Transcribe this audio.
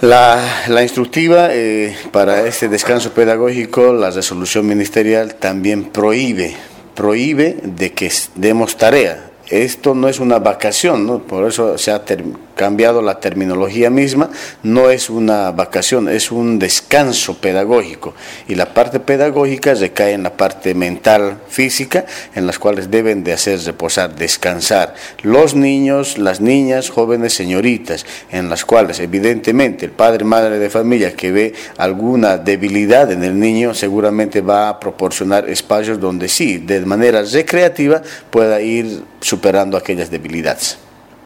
La, la instructiva eh, para este descanso pedagógico, la resolución ministerial también prohíbe, prohíbe de que demos tarea. Esto no es una vacación, ¿no? por eso se ha cambiado la terminología misma, no es una vacación, es un descanso pedagógico. Y la parte pedagógica recae en la parte mental, física, en las cuales deben de hacer reposar, descansar. Los niños, las niñas, jóvenes, señoritas, en las cuales evidentemente el padre, madre de familia que ve alguna debilidad en el niño, seguramente va a proporcionar espacios donde sí, de manera recreativa, pueda ir superando aquellas debilidades.